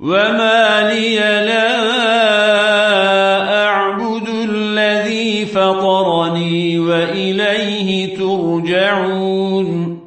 وما لي لا أعبد الذي فطرني وإليه ترجعون